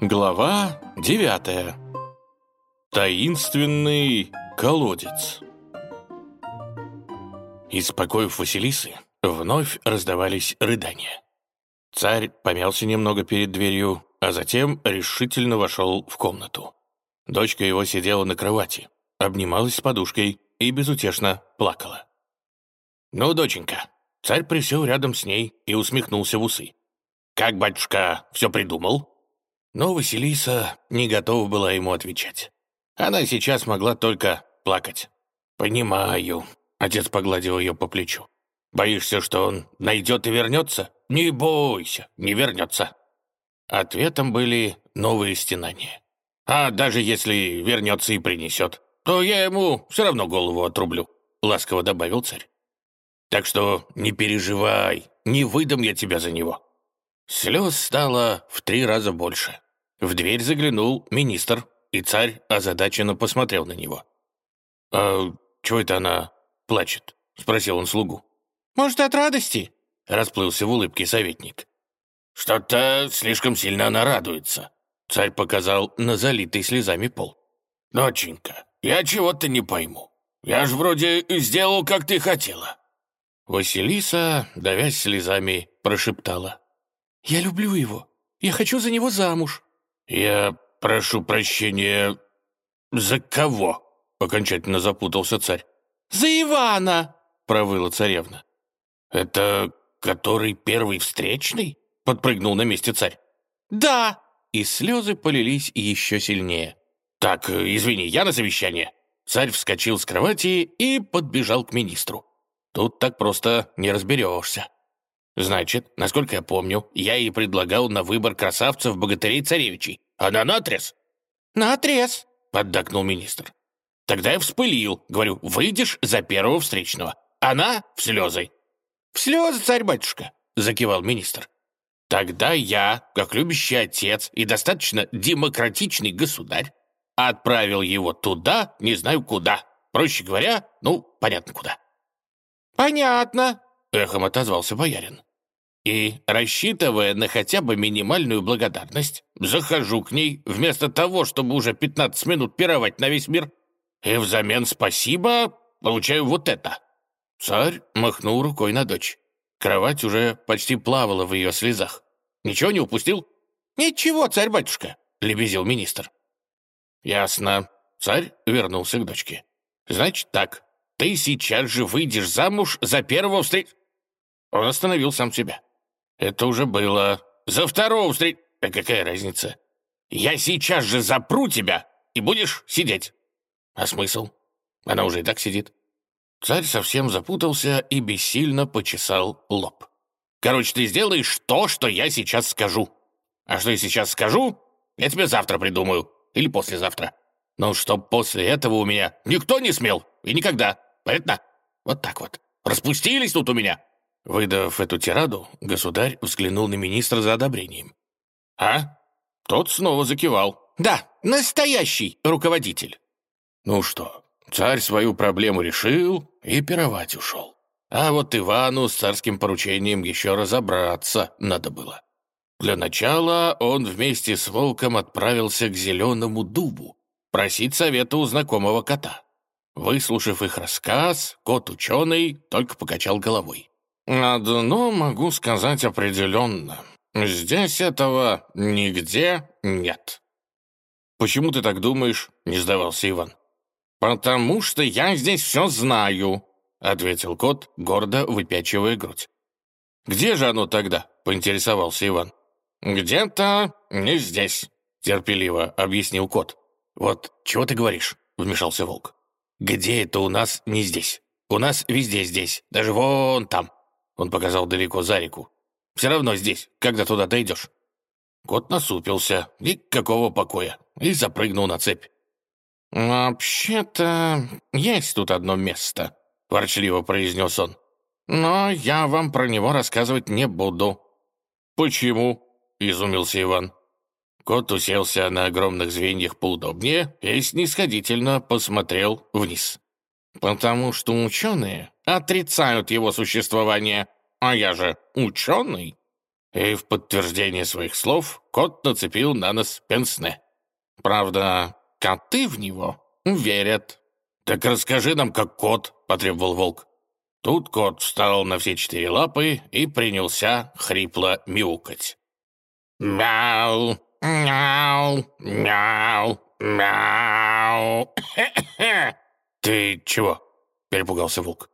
Глава девятая. Таинственный колодец. Из покоев Василисы вновь раздавались рыдания. Царь помялся немного перед дверью, а затем решительно вошел в комнату. Дочка его сидела на кровати, обнималась с подушкой и безутешно плакала. «Ну, доченька», царь присел рядом с ней и усмехнулся в усы. «Как, батюшка, все придумал?» Но Василиса не готова была ему отвечать. Она сейчас могла только плакать. «Понимаю», — отец погладил ее по плечу. «Боишься, что он найдет и вернется? Не бойся, не вернется». Ответом были новые стенания. «А даже если вернется и принесет, то я ему все равно голову отрублю», — ласково добавил царь. «Так что не переживай, не выдам я тебя за него». Слез стало в три раза больше. В дверь заглянул министр, и царь озадаченно посмотрел на него. «А чего это она плачет?» — спросил он слугу. «Может, от радости?» — расплылся в улыбке советник. «Что-то слишком сильно она радуется», — царь показал на залитый слезами пол. «Доченька, я чего-то не пойму. Я ж вроде сделал, как ты хотела». Василиса, давясь слезами, прошептала. «Я люблю его. Я хочу за него замуж». «Я прошу прощения, за кого?» — окончательно запутался царь. «За Ивана!» — провыла царевна. «Это который первый встречный?» — подпрыгнул на месте царь. «Да!» И слезы полились еще сильнее. «Так, извини, я на совещание». Царь вскочил с кровати и подбежал к министру. Тут так просто не разберешься. Значит, насколько я помню, я ей предлагал на выбор красавцев богатырей-царевичей. Она наотрез. «Наотрез», — поддакнул министр. Тогда я вспылил. Говорю, выйдешь за первого встречного. Она в слезы. «В слезы, царь-батюшка», — закивал министр. Тогда я, как любящий отец и достаточно демократичный государь, отправил его туда, не знаю куда. Проще говоря, ну, понятно куда. «Понятно», — эхом отозвался боярин. И, рассчитывая на хотя бы минимальную благодарность, захожу к ней, вместо того, чтобы уже 15 минут пировать на весь мир, и взамен спасибо получаю вот это». Царь махнул рукой на дочь. Кровать уже почти плавала в ее слезах. «Ничего не упустил?» «Ничего, царь-батюшка», — лебезил министр. «Ясно». Царь вернулся к дочке. «Значит так, ты сейчас же выйдешь замуж за первого встреч...» Он остановил сам себя. Это уже было. За второго встреч... А какая разница? Я сейчас же запру тебя, и будешь сидеть. А смысл? Она уже и так сидит. Царь совсем запутался и бессильно почесал лоб. Короче, ты сделаешь то, что я сейчас скажу. А что я сейчас скажу, я тебе завтра придумаю. Или послезавтра. Но чтоб после этого у меня никто не смел. И никогда. Понятно? Вот так вот. Распустились тут у меня. Выдав эту тираду, государь взглянул на министра за одобрением. «А?» Тот снова закивал. «Да, настоящий руководитель». Ну что, царь свою проблему решил и пировать ушел. А вот Ивану с царским поручением еще разобраться надо было. Для начала он вместе с волком отправился к зеленому дубу просить совета у знакомого кота. Выслушав их рассказ, кот-ученый только покачал головой. Одно могу сказать определенно. Здесь этого нигде нет. «Почему ты так думаешь?» — не сдавался Иван. «Потому что я здесь все знаю», — ответил кот, гордо выпячивая грудь. «Где же оно тогда?» — поинтересовался Иван. «Где-то не здесь», — терпеливо объяснил кот. «Вот чего ты говоришь?» — вмешался волк. «Где это у нас не здесь? У нас везде здесь, даже вон там». Он показал далеко за реку. «Все равно здесь, когда туда дойдешь». Кот насупился, никакого покоя, и запрыгнул на цепь. «Вообще-то есть тут одно место», — ворчливо произнес он. «Но я вам про него рассказывать не буду». «Почему?» — изумился Иван. Кот уселся на огромных звеньях поудобнее и снисходительно посмотрел вниз. «Потому что ученые отрицают его существование, а я же ученый». И в подтверждение своих слов кот нацепил на нос пенсне. Правда, коты в него верят. «Так расскажи нам, как кот», — потребовал волк. Тут кот встал на все четыре лапы и принялся хрипло мяукать. «Мяу, мяу, мяу, мяу». «Ты чего?» — перепугался волк.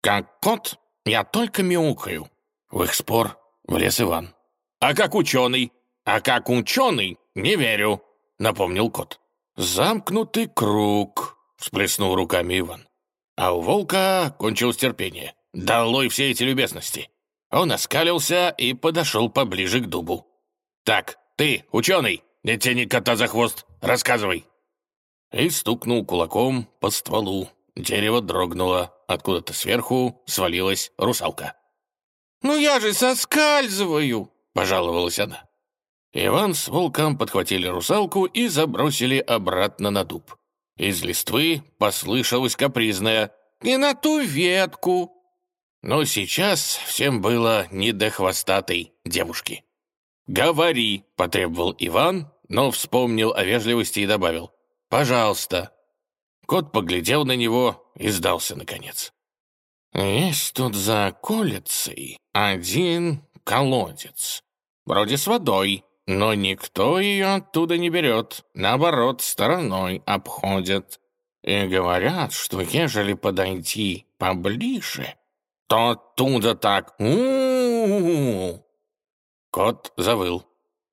«Как кот, я только мяукаю». В их спор влез Иван. «А как ученый? А как ученый? Не верю», — напомнил кот. «Замкнутый круг», — всплеснул руками Иван. А у волка кончилось терпение. Долой все эти любезности. Он оскалился и подошел поближе к дубу. «Так, ты, ученый, не тяни кота за хвост, рассказывай!» И стукнул кулаком по стволу. Дерево дрогнуло, откуда-то сверху свалилась русалка. «Ну я же соскальзываю!» — пожаловалась она. Иван с волком подхватили русалку и забросили обратно на дуб. Из листвы послышалось капризное «Не на ту ветку!» Но сейчас всем было не до хвостатой девушки. «Говори!» — потребовал Иван, но вспомнил о вежливости и добавил «Пожалуйста». Кот поглядел на него и сдался, наконец. «Есть тут за околицей один колодец, вроде с водой, но никто ее оттуда не берет, наоборот, стороной обходит. И говорят, что ежели подойти поближе, то оттуда так у, -у, -у, -у Кот завыл.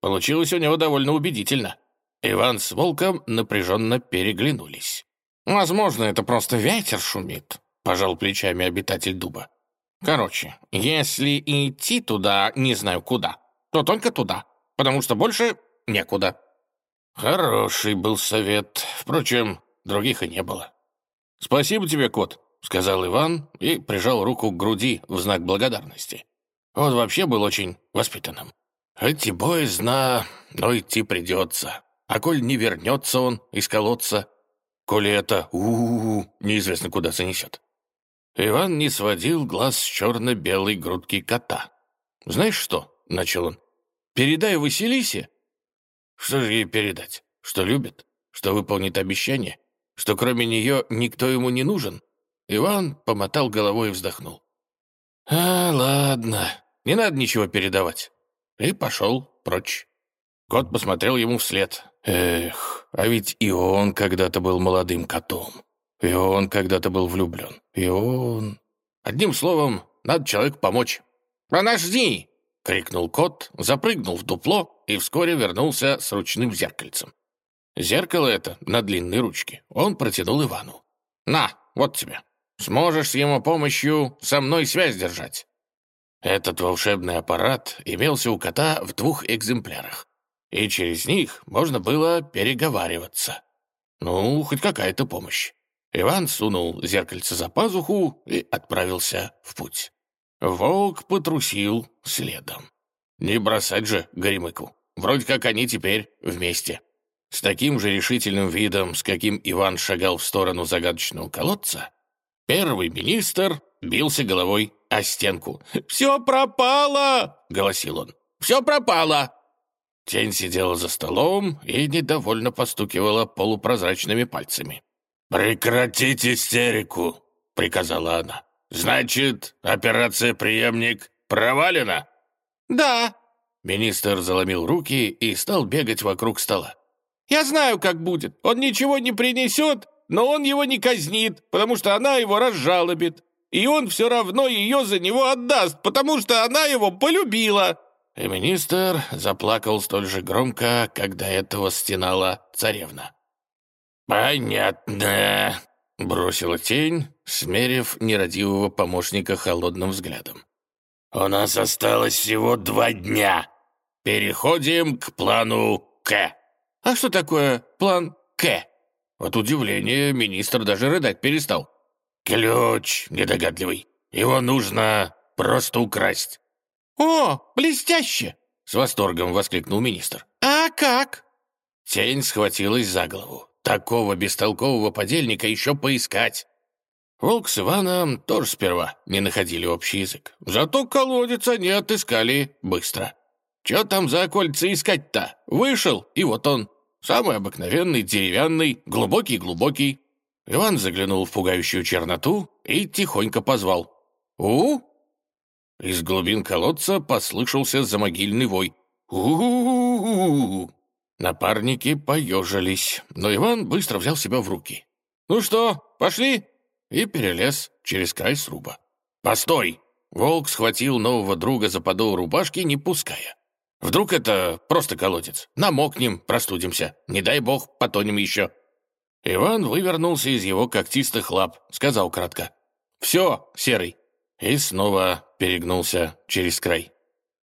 Получилось у него довольно убедительно. Иван с Волком напряженно переглянулись. «Возможно, это просто ветер шумит», — пожал плечами обитатель дуба. «Короче, если идти туда, не знаю куда, то только туда, потому что больше некуда». Хороший был совет. Впрочем, других и не было. «Спасибо тебе, кот», — сказал Иван и прижал руку к груди в знак благодарности. Он вообще был очень воспитанным. Идти боязно, но идти придется. А коль не вернется он из колодца, коли это у, -у, -у неизвестно куда занесет. Иван не сводил глаз с черно-белой грудки кота. «Знаешь что?» — начал он. «Передай Василисе». «Что же ей передать? Что любит? Что выполнит обещание? Что кроме нее никто ему не нужен?» Иван помотал головой и вздохнул. «А, ладно, не надо ничего передавать». И пошел прочь. Кот посмотрел ему вслед. Эх, а ведь и он когда-то был молодым котом. И он когда-то был влюблен. И он... Одним словом, надо человеку помочь. «Подожди!» — крикнул кот, запрыгнул в дупло и вскоре вернулся с ручным зеркальцем. Зеркало это на длинной ручке он протянул Ивану. «На, вот тебе. Сможешь с его помощью со мной связь держать». Этот волшебный аппарат имелся у кота в двух экземплярах, и через них можно было переговариваться. Ну, хоть какая-то помощь. Иван сунул зеркальце за пазуху и отправился в путь. Волк потрусил следом. Не бросать же Горемыку. Вроде как они теперь вместе. С таким же решительным видом, с каким Иван шагал в сторону загадочного колодца, первый министр бился головой о стенку. «Все пропало!» — голосил он. «Все пропало!» Тень сидела за столом и недовольно постукивала полупрозрачными пальцами. «Прекратить истерику!» — приказала она. «Значит, операция «Преемник» провалена?» «Да!» Министр заломил руки и стал бегать вокруг стола. «Я знаю, как будет. Он ничего не принесет, но он его не казнит, потому что она его разжалобит и он все равно ее за него отдаст, потому что она его полюбила». И министр заплакал столь же громко, как до этого стенала царевна. «Понятно», — бросила тень, смерив нерадивого помощника холодным взглядом. «У нас осталось всего два дня. Переходим к плану К». «А что такое план К?» От удивления министр даже рыдать перестал. «Ключ недогадливый. Его нужно просто украсть». «О, блестяще!» — с восторгом воскликнул министр. «А как?» Тень схватилась за голову. Такого бестолкового подельника еще поискать. Волк с Иваном тоже сперва не находили общий язык. Зато колодец они отыскали быстро. Чё там за окольца искать-то? Вышел, и вот он. Самый обыкновенный, деревянный, глубокий-глубокий. Иван заглянул в пугающую черноту и тихонько позвал. у Из глубин колодца послышался замогильный вой. у Напарники поежились, но Иван быстро взял себя в руки. «Ну что, пошли?» и перелез через край сруба. «Постой!» Волк схватил нового друга за подол рубашки, не пуская. Вдруг это просто колодец? Намокнем, простудимся. Не дай бог, потонем еще». Иван вывернулся из его когтистых лап, сказал кратко. «Все, Серый». И снова перегнулся через край.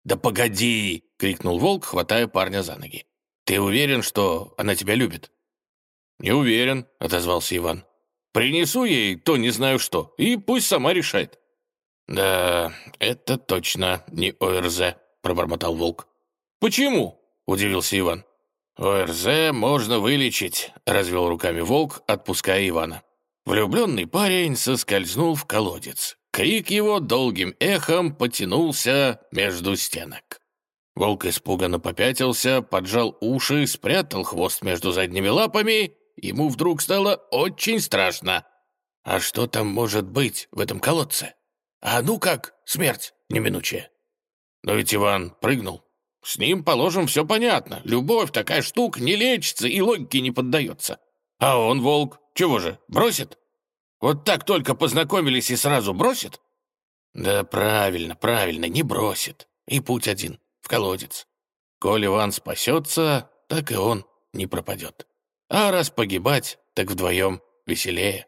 «Да погоди!» — крикнул волк, хватая парня за ноги. «Ты уверен, что она тебя любит?» «Не уверен», — отозвался Иван. «Принесу ей то не знаю что, и пусть сама решает». «Да, это точно не ОРЗ», — пробормотал волк. «Почему?» — удивился Иван. «ОРЗ можно вылечить», — развел руками волк, отпуская Ивана. Влюбленный парень соскользнул в колодец. Крик его долгим эхом потянулся между стенок. Волк испуганно попятился, поджал уши, спрятал хвост между задними лапами. Ему вдруг стало очень страшно. А что там может быть в этом колодце? А ну как, смерть неминучая. Но ведь Иван прыгнул. С ним, положим, все понятно. Любовь такая штука не лечится и логике не поддается. А он, волк, чего же, бросит? Вот так только познакомились и сразу бросит? Да правильно, правильно, не бросит. И путь один, в колодец. Коль Иван спасется, так и он не пропадет. А раз погибать, так вдвоем веселее.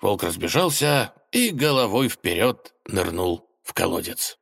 Волк разбежался и головой вперед нырнул в колодец.